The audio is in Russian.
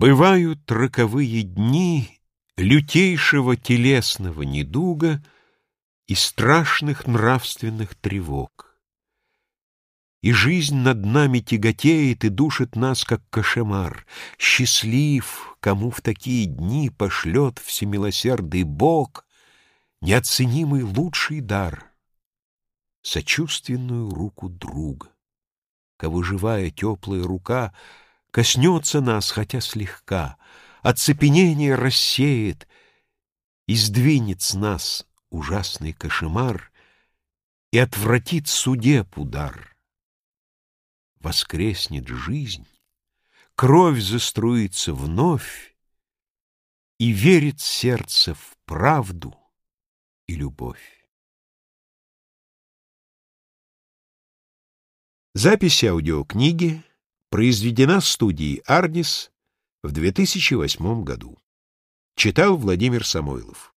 Бывают роковые дни Лютейшего телесного недуга И страшных нравственных тревог. И жизнь над нами тяготеет И душит нас, как кошемар. Счастлив, кому в такие дни Пошлет всемилосердый Бог Неоценимый лучший дар — Сочувственную руку друга. Кого живая теплая рука — Коснется нас, хотя слегка, Оцепенение рассеет И сдвинет с нас ужасный кошемар И отвратит судеб удар. Воскреснет жизнь, кровь заструится вновь, И верит сердце в правду и любовь. Запись аудиокниги Произведена студией «Ардис» в 2008 году. Читал Владимир Самойлов.